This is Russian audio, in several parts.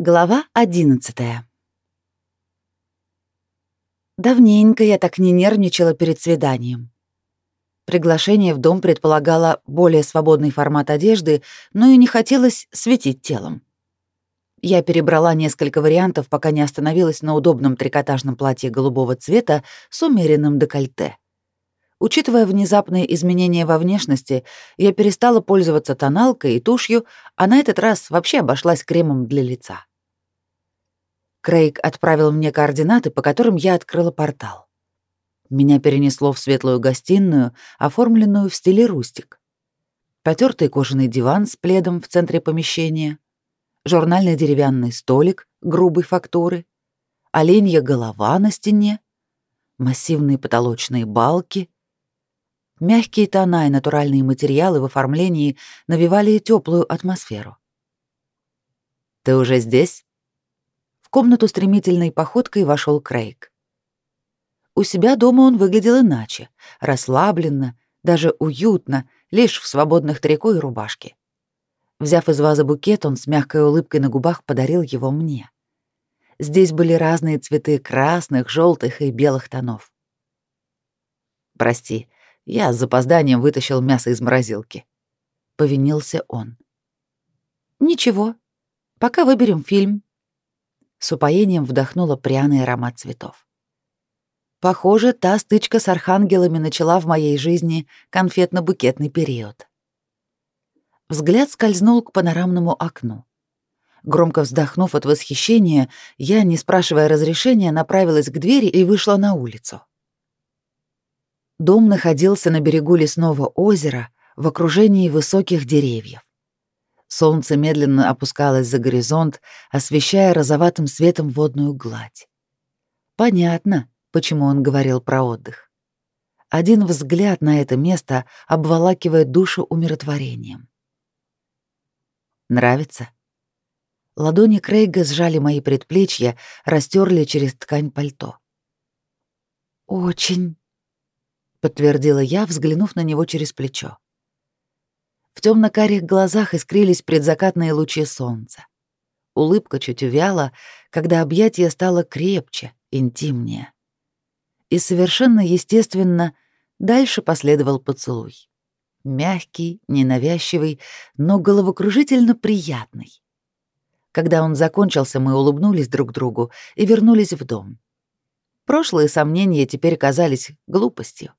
Глава одиннадцатая. Давненько я так не нервничала перед свиданием. Приглашение в дом предполагало более свободный формат одежды, но и не хотелось светить телом. Я перебрала несколько вариантов, пока не остановилась на удобном трикотажном платье голубого цвета с умеренным декольте. Учитывая внезапные изменения во внешности, я перестала пользоваться тоналкой и тушью, а на этот раз вообще обошлась кремом для лица. Крейг отправил мне координаты, по которым я открыла портал. Меня перенесло в светлую гостиную, оформленную в стиле рустик. Потертый кожаный диван с пледом в центре помещения, журнальный деревянный столик грубой фактуры, оленья голова на стене, массивные потолочные балки. Мягкие тона и натуральные материалы в оформлении навевали теплую атмосферу. «Ты уже здесь?» В комнату стремительной походкой вошел Крейг. У себя дома он выглядел иначе, расслабленно, даже уютно, лишь в свободных трико и рубашке. Взяв из вазы букет, он с мягкой улыбкой на губах подарил его мне. Здесь были разные цветы красных, желтых и белых тонов. «Прости, я с запозданием вытащил мясо из морозилки», — повинился он. «Ничего, пока выберем фильм», с упоением вдохнула пряный аромат цветов. Похоже, та стычка с архангелами начала в моей жизни конфетно-букетный период. Взгляд скользнул к панорамному окну. Громко вздохнув от восхищения, я, не спрашивая разрешения, направилась к двери и вышла на улицу. Дом находился на берегу лесного озера в окружении высоких деревьев. Солнце медленно опускалось за горизонт, освещая розоватым светом водную гладь. Понятно, почему он говорил про отдых. Один взгляд на это место обволакивает душу умиротворением. Нравится? Ладони Крейга сжали мои предплечья, растерли через ткань пальто. «Очень», — подтвердила я, взглянув на него через плечо. В темно-карих глазах искрились предзакатные лучи солнца. Улыбка чуть увяла, когда объятие стало крепче, интимнее. И совершенно естественно дальше последовал поцелуй. Мягкий, ненавязчивый, но головокружительно приятный. Когда он закончился, мы улыбнулись друг другу и вернулись в дом. Прошлые сомнения теперь казались глупостью.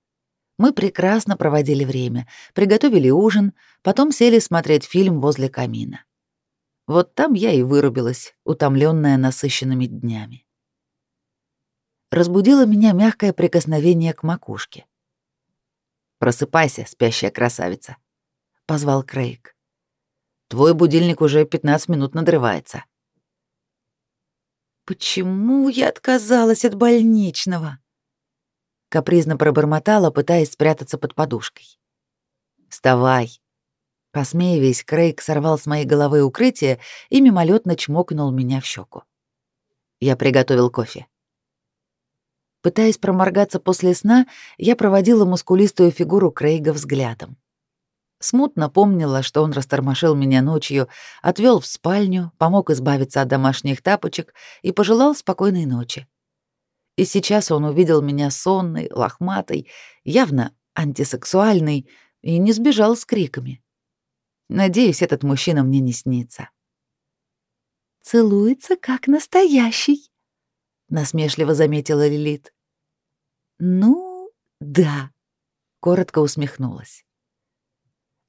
Мы прекрасно проводили время, приготовили ужин, потом сели смотреть фильм возле камина. Вот там я и вырубилась, утомленная насыщенными днями. Разбудило меня мягкое прикосновение к макушке. «Просыпайся, спящая красавица», — позвал Крейг. «Твой будильник уже 15 минут надрывается». «Почему я отказалась от больничного?» Капризно пробормотала, пытаясь спрятаться под подушкой. «Вставай!» Посмеиваясь, Крейг сорвал с моей головы укрытие и мимолетно чмокнул меня в щеку. Я приготовил кофе. Пытаясь проморгаться после сна, я проводила мускулистую фигуру Крейга взглядом. Смутно помнила, что он растормошил меня ночью, отвел в спальню, помог избавиться от домашних тапочек и пожелал спокойной ночи. И сейчас он увидел меня сонной, лохматой, явно антисексуальной, и не сбежал с криками. Надеюсь, этот мужчина мне не снится. «Целуется, как настоящий», — насмешливо заметила Лилит. «Ну, да», — коротко усмехнулась.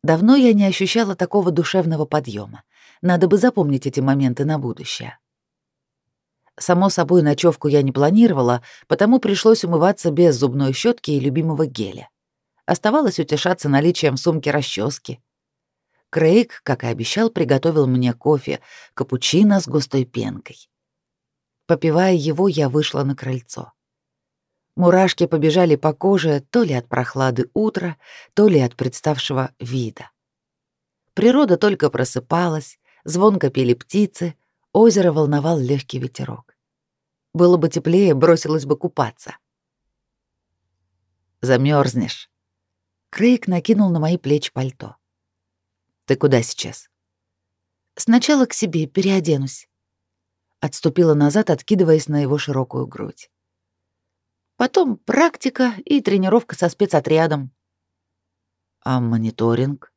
Давно я не ощущала такого душевного подъема. Надо бы запомнить эти моменты на будущее. Само собой, ночевку я не планировала, потому пришлось умываться без зубной щетки и любимого геля. Оставалось утешаться наличием в сумке расчески. Крейг, как и обещал, приготовил мне кофе, капучино с густой пенкой. Попивая его, я вышла на крыльцо. Мурашки побежали по коже то ли от прохлады утра, то ли от представшего вида. Природа только просыпалась, звонко пели птицы, озеро волновал легкий ветерок. Было бы теплее, бросилась бы купаться. Замерзнешь. Крейг накинул на мои плечи пальто. Ты куда сейчас? Сначала к себе переоденусь. Отступила назад, откидываясь на его широкую грудь. Потом практика и тренировка со спецотрядом. А мониторинг?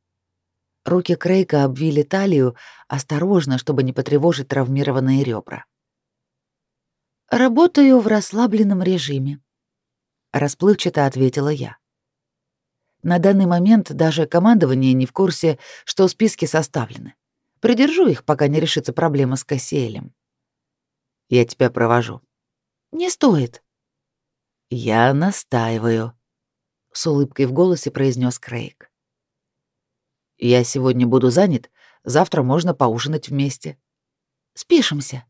Руки Крейка обвили талию, осторожно, чтобы не потревожить травмированные ребра. «Работаю в расслабленном режиме», — расплывчато ответила я. На данный момент даже командование не в курсе, что списки составлены. Придержу их, пока не решится проблема с Кассиэлем. Я тебя провожу. Не стоит. Я настаиваю, с улыбкой в голосе произнес Крейг. Я сегодня буду занят, завтра можно поужинать вместе. Спишемся.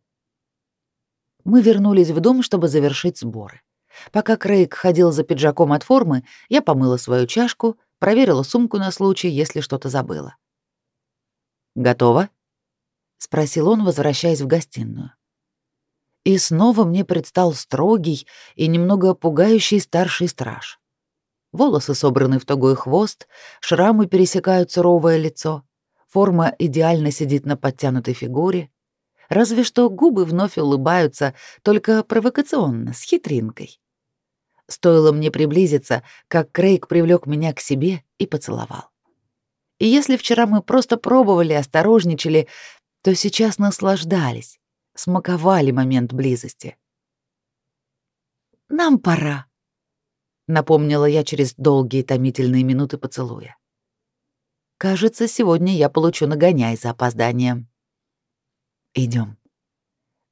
Мы вернулись в дом, чтобы завершить сборы. Пока Крейг ходил за пиджаком от формы, я помыла свою чашку, проверила сумку на случай, если что-то забыла. «Готово?» — спросил он, возвращаясь в гостиную. И снова мне предстал строгий и немного пугающий старший страж. Волосы собраны в тугой хвост, шрамы пересекают суровое лицо, форма идеально сидит на подтянутой фигуре, разве что губы вновь улыбаются, только провокационно, с хитринкой. Стоило мне приблизиться, как Крейг привлек меня к себе и поцеловал. И если вчера мы просто пробовали, осторожничали, то сейчас наслаждались, смаковали момент близости. «Нам пора», — напомнила я через долгие томительные минуты поцелуя. «Кажется, сегодня я получу нагоняй за опозданием». Идем.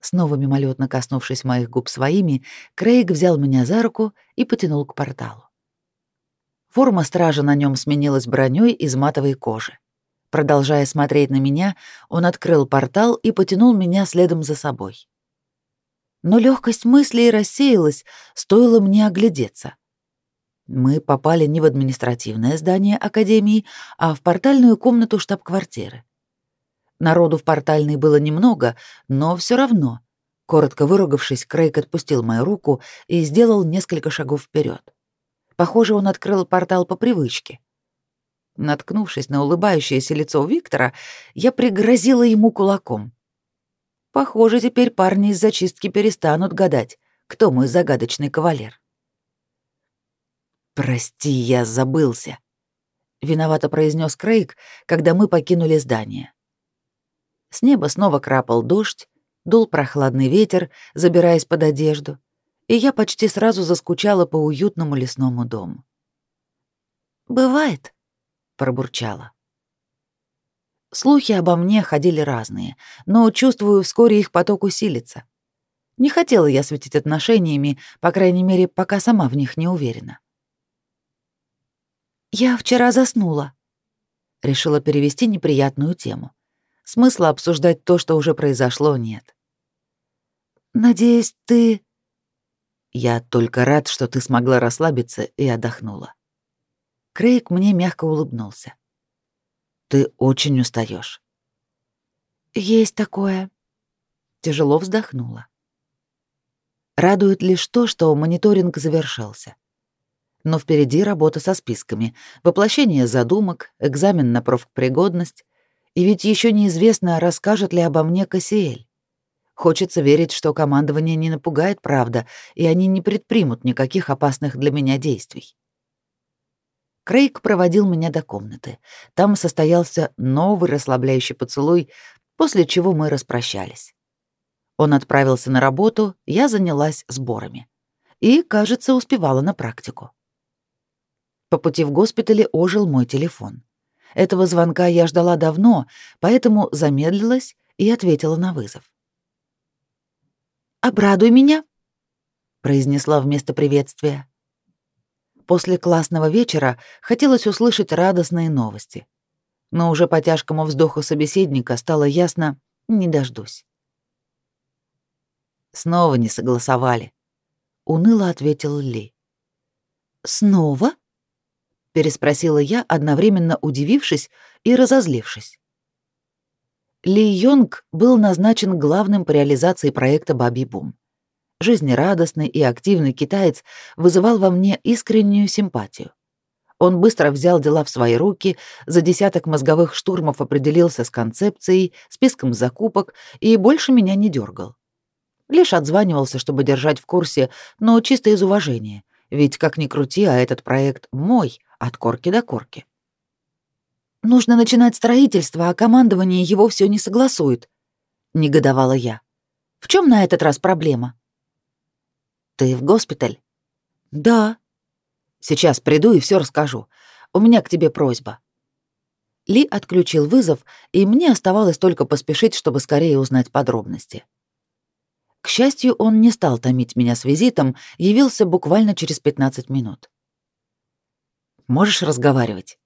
Снова мимолетно коснувшись моих губ своими, Крейг взял меня за руку и потянул к порталу. Форма стража на нем сменилась броней из матовой кожи. Продолжая смотреть на меня, он открыл портал и потянул меня следом за собой. Но легкость мыслей рассеялась, стоило мне оглядеться. Мы попали не в административное здание Академии, а в портальную комнату штаб-квартиры. Народу в портальной было немного, но все равно. Коротко выругавшись, Крейг отпустил мою руку и сделал несколько шагов вперед. Похоже, он открыл портал по привычке. Наткнувшись на улыбающееся лицо Виктора, я пригрозила ему кулаком. Похоже, теперь парни из зачистки перестанут гадать, кто мой загадочный кавалер. «Прости, я забылся», — виновато произнес Крейг, когда мы покинули здание. С неба снова крапал дождь, дул прохладный ветер, забираясь под одежду, и я почти сразу заскучала по уютному лесному дому. «Бывает», — пробурчала. Слухи обо мне ходили разные, но, чувствую, вскоре их поток усилится. Не хотела я светить отношениями, по крайней мере, пока сама в них не уверена. «Я вчера заснула», — решила перевести неприятную тему. Смысла обсуждать то, что уже произошло, нет. «Надеюсь, ты...» «Я только рад, что ты смогла расслабиться и отдохнула». Крейг мне мягко улыбнулся. «Ты очень устаешь. «Есть такое». Тяжело вздохнула. Радует лишь то, что мониторинг завершился. Но впереди работа со списками, воплощение задумок, экзамен на профпригодность, и ведь еще неизвестно, расскажет ли обо мне Кассиэль. Хочется верить, что командование не напугает правда, и они не предпримут никаких опасных для меня действий. Крейг проводил меня до комнаты. Там состоялся новый расслабляющий поцелуй, после чего мы распрощались. Он отправился на работу, я занялась сборами. И, кажется, успевала на практику. По пути в госпитале ожил мой телефон. Этого звонка я ждала давно, поэтому замедлилась и ответила на вызов. «Обрадуй меня», — произнесла вместо приветствия. После классного вечера хотелось услышать радостные новости. Но уже по тяжкому вздоху собеседника стало ясно — не дождусь. «Снова не согласовали», — уныло ответил Ли. «Снова?» Переспросила я, одновременно удивившись и разозлившись. Ли Йонг был назначен главным по реализации проекта «Бабий бум». Жизнерадостный и активный китаец вызывал во мне искреннюю симпатию. Он быстро взял дела в свои руки, за десяток мозговых штурмов определился с концепцией, списком закупок и больше меня не дергал. Лишь отзванивался, чтобы держать в курсе, но чисто из уважения. Ведь, как ни крути, а этот проект мой, от корки до корки. «Нужно начинать строительство, а командование его все не согласует», — негодовала я. «В чем на этот раз проблема?» «Ты в госпиталь?» «Да». «Сейчас приду и все расскажу. У меня к тебе просьба». Ли отключил вызов, и мне оставалось только поспешить, чтобы скорее узнать подробности. К счастью, он не стал томить меня с визитом, явился буквально через 15 минут. «Можешь разговаривать?»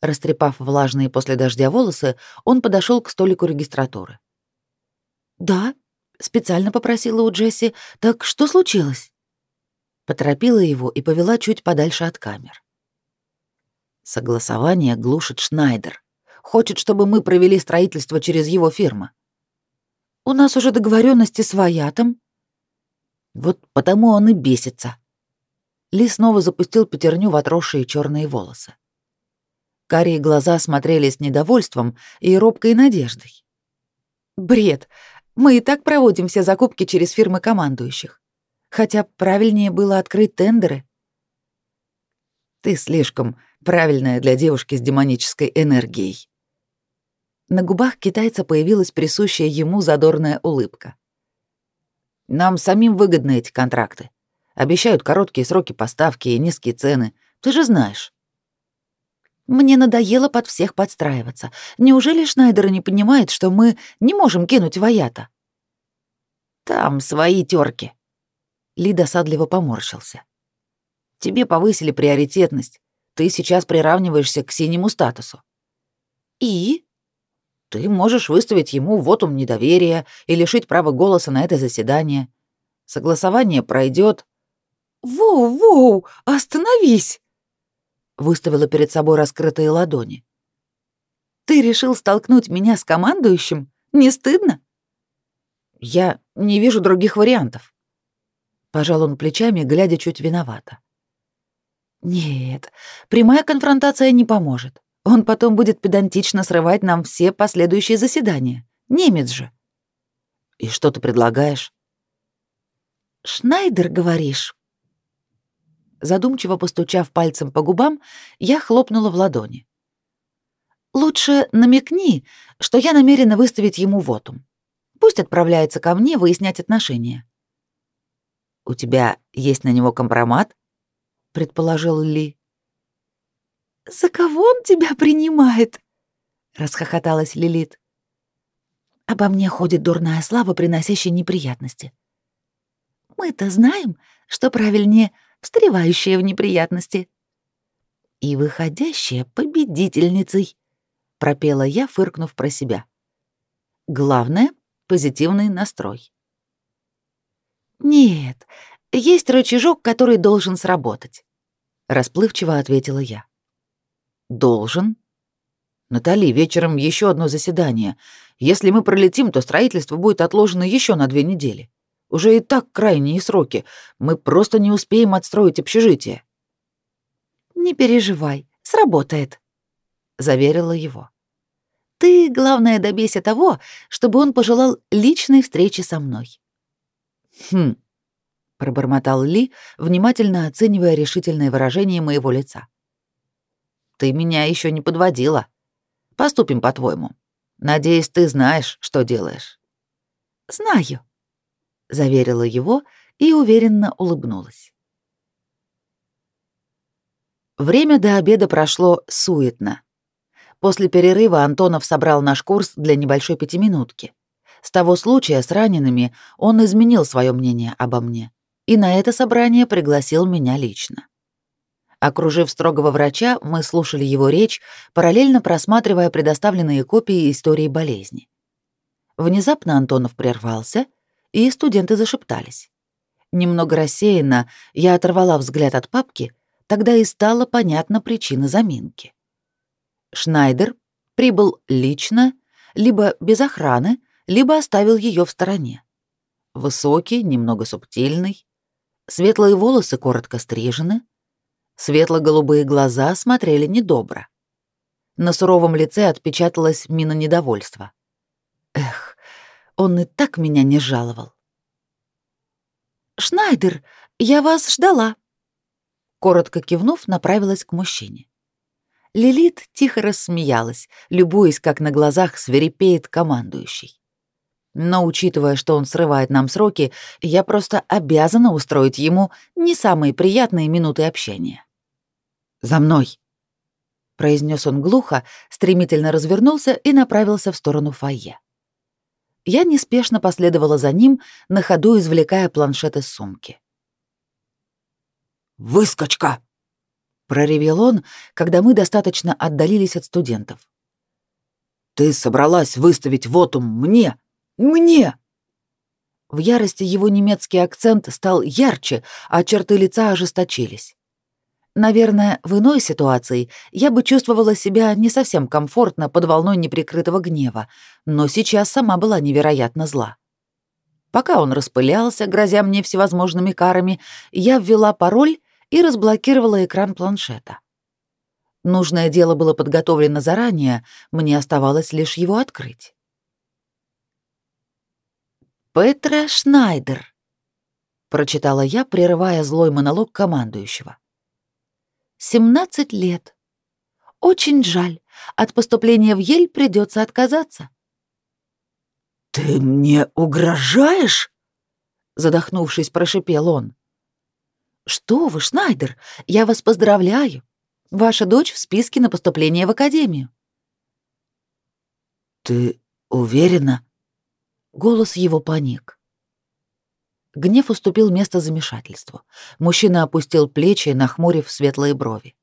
Растрепав влажные после дождя волосы, он подошел к столику регистратуры. «Да», — специально попросила у Джесси. «Так что случилось?» Поторопила его и повела чуть подальше от камер. Согласование глушит Шнайдер. Хочет, чтобы мы провели строительство через его фирму. У нас уже договоренности с Ваятом. Вот потому он и бесится. Ли снова запустил пятерню в отросшие черные волосы. Карие глаза смотрели с недовольством и робкой надеждой. Бред. Мы и так проводим все закупки через фирмы командующих. Хотя правильнее было открыть тендеры. Ты слишком правильная для девушки с демонической энергией. На губах китайца появилась присущая ему задорная улыбка. Нам самим выгодны эти контракты. Обещают короткие сроки поставки и низкие цены. Ты же знаешь. Мне надоело под всех подстраиваться. Неужели Шнайдер не понимает, что мы не можем кинуть Ваята? Там свои терки. Ли досадливо поморщился. Тебе повысили приоритетность. Ты сейчас приравниваешься к синему статусу. И? Ты можешь выставить ему вотум недоверия и лишить права голоса на это заседание. Согласование пройдет. «Воу-воу, остановись!» Выставила перед собой раскрытые ладони. «Ты решил столкнуть меня с командующим? Не стыдно?» «Я не вижу других вариантов». Пожал он плечами, глядя чуть виновато. «Нет, прямая конфронтация не поможет. Он потом будет педантично срывать нам все последующие заседания. Немец же. И что ты предлагаешь? Шнайдер, говоришь? Задумчиво постучав пальцем по губам, я хлопнула в ладони. Лучше намекни, что я намерена выставить ему вотум. Пусть отправляется ко мне выяснять отношения. У тебя есть на него компромат? предположил Ли. «За кого он тебя принимает?» — расхохоталась Лилит. «Обо мне ходит дурная слава, приносящая неприятности. Мы-то знаем, что правильнее встревающая в неприятности. И выходящая победительницей», — пропела я, фыркнув про себя. «Главное — позитивный настрой». «Нет, есть рычажок, который должен сработать», — расплывчиво ответила я. Должен. Натали, вечером еще одно заседание. Если мы пролетим, то строительство будет отложено еще на две недели. Уже и так крайние сроки. Мы просто не успеем отстроить общежитие. Не переживай, сработает, заверила его. Ты, главное, добейся того, чтобы он пожелал личной встречи со мной. Хм, пробормотал Ли, внимательно оценивая решительное выражение моего лица. Ты меня еще не подводила. Поступим по-твоему. Надеюсь, ты знаешь, что делаешь. Знаю, заверила его и уверенно улыбнулась. Время до обеда прошло суетно. После перерыва Антонов собрал наш курс для небольшой пятиминутки. С того случая с ранеными он изменил свое мнение обо мне и на это собрание пригласил меня лично. Окружив строгого врача, мы слушали его речь, параллельно просматривая предоставленные копии истории болезни. Внезапно Антонов прервался, и студенты зашептались. Немного рассеянно я оторвала взгляд от папки, тогда и стала понятна причина заминки. Шнайдер прибыл лично, либо без охраны, либо оставил ее в стороне. Высокий, немного субтильный, светлые волосы коротко стрижены, Светло-голубые глаза смотрели недобро. На суровом лице отпечаталась мина недовольства. Эх, он и так меня не жаловал. «Шнайдер, я вас ждала!» Коротко кивнув, направилась к мужчине. Лилит тихо рассмеялась, любуясь, как на глазах свирепеет командующий. Но учитывая, что он срывает нам сроки, я просто обязана устроить ему не самые приятные минуты общения. «За мной!» — произнес он глухо, стремительно развернулся и направился в сторону фойе. Я неспешно последовала за ним, на ходу извлекая планшет из сумки. «Выскочка!» — проревел он, когда мы достаточно отдалились от студентов. «Ты собралась выставить вотум мне, мне!» В ярости его немецкий акцент стал ярче, а черты лица ожесточились. Наверное, в иной ситуации я бы чувствовала себя не совсем комфортно под волной неприкрытого гнева, но сейчас сама была невероятно зла. Пока он распылялся, грозя мне всевозможными карами, я ввела пароль и разблокировала экран планшета. Нужное дело было подготовлено заранее, мне оставалось лишь его открыть. «Петра Шнайдер», — прочитала я, прерывая злой монолог командующего. «17 лет. Очень жаль. От поступления в Ель придется отказаться». «Ты мне угрожаешь?» — задохнувшись, прошипел он. «Что вы, Шнайдер, я вас поздравляю. Ваша дочь в списке на поступление в академию». «Ты уверена?» Голос его паник. Гнев уступил место замешательству. Мужчина опустил плечи, нахмурив светлые брови.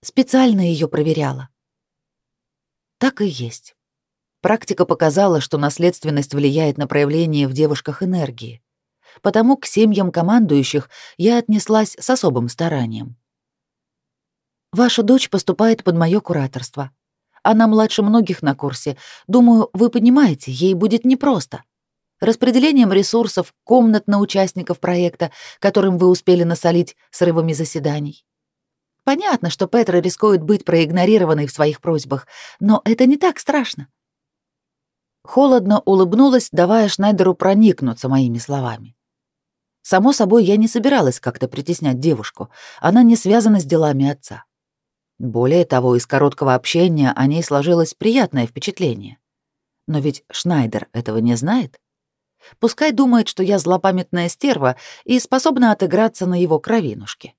Специально ее проверяла. Так и есть. Практика показала, что наследственность влияет на проявление в девушках энергии. Потому к семьям командующих я отнеслась с особым старанием. Ваша дочь поступает под мое кураторство. Она младше многих на курсе. Думаю, вы понимаете, ей будет непросто. Распределением ресурсов, комнат на участников проекта, которым вы успели насолить срывами заседаний. Понятно, что Петра рискует быть проигнорированной в своих просьбах, но это не так страшно. Холодно улыбнулась, давая Шнайдеру проникнуться моими словами. Само собой, я не собиралась как-то притеснять девушку. Она не связана с делами отца. Более того, из короткого общения о ней сложилось приятное впечатление. Но ведь Шнайдер этого не знает. Пускай думает, что я злопамятная стерва и способна отыграться на его кровинушке.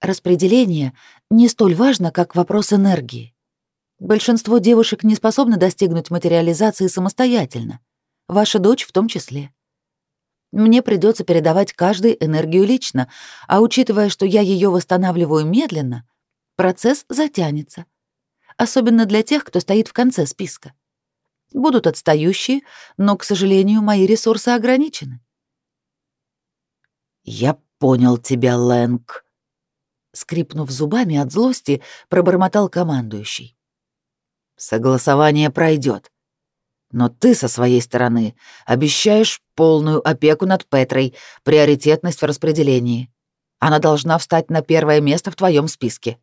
Распределение не столь важно, как вопрос энергии. Большинство девушек не способны достигнуть материализации самостоятельно, ваша дочь в том числе. Мне придется передавать каждой энергию лично, а учитывая, что я ее восстанавливаю медленно, процесс затянется. Особенно для тех, кто стоит в конце списка. Будут отстающие, но, к сожалению, мои ресурсы ограничены. «Я понял тебя, Лэнг», — скрипнув зубами от злости, пробормотал командующий. «Согласование пройдет. Но ты со своей стороны обещаешь полную опеку над Петрой, приоритетность в распределении. Она должна встать на первое место в твоем списке.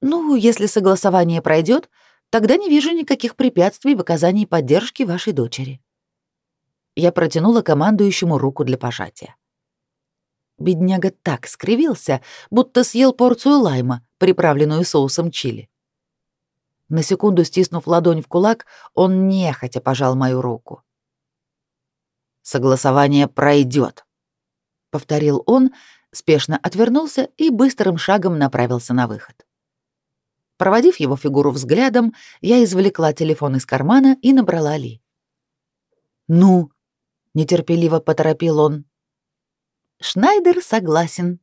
Ну, если согласование пройдет, тогда не вижу никаких препятствий в оказании поддержки вашей дочери. Я протянула командующему руку для пожатия. Бедняга так скривился, будто съел порцию лайма, приправленную соусом чили. На секунду стиснув ладонь в кулак, он нехотя пожал мою руку. «Согласование пройдет», — повторил он, спешно отвернулся и быстрым шагом направился на выход. Проводив его фигуру взглядом, я извлекла телефон из кармана и набрала Ли. «Ну?» — нетерпеливо поторопил он. «Шнайдер согласен».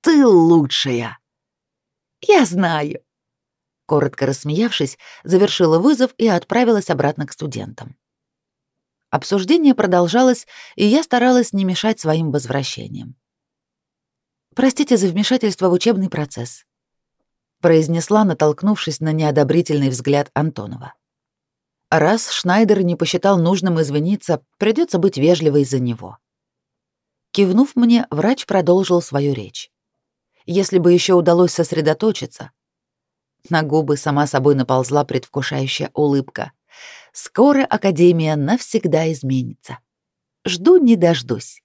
«Ты лучшая!» «Я знаю», коротко рассмеявшись, завершила вызов и отправилась обратно к студентам. Обсуждение продолжалось, и я старалась не мешать своим возвращениям. «Простите за вмешательство в учебный процесс», — произнесла, натолкнувшись на неодобрительный взгляд Антонова. «Раз Шнайдер не посчитал нужным извиниться, придется быть вежливой за него». Кивнув мне, врач продолжил свою речь. Если бы еще удалось сосредоточиться, на губы сама собой наползла предвкушающая улыбка. Скоро Академия навсегда изменится. Жду не дождусь.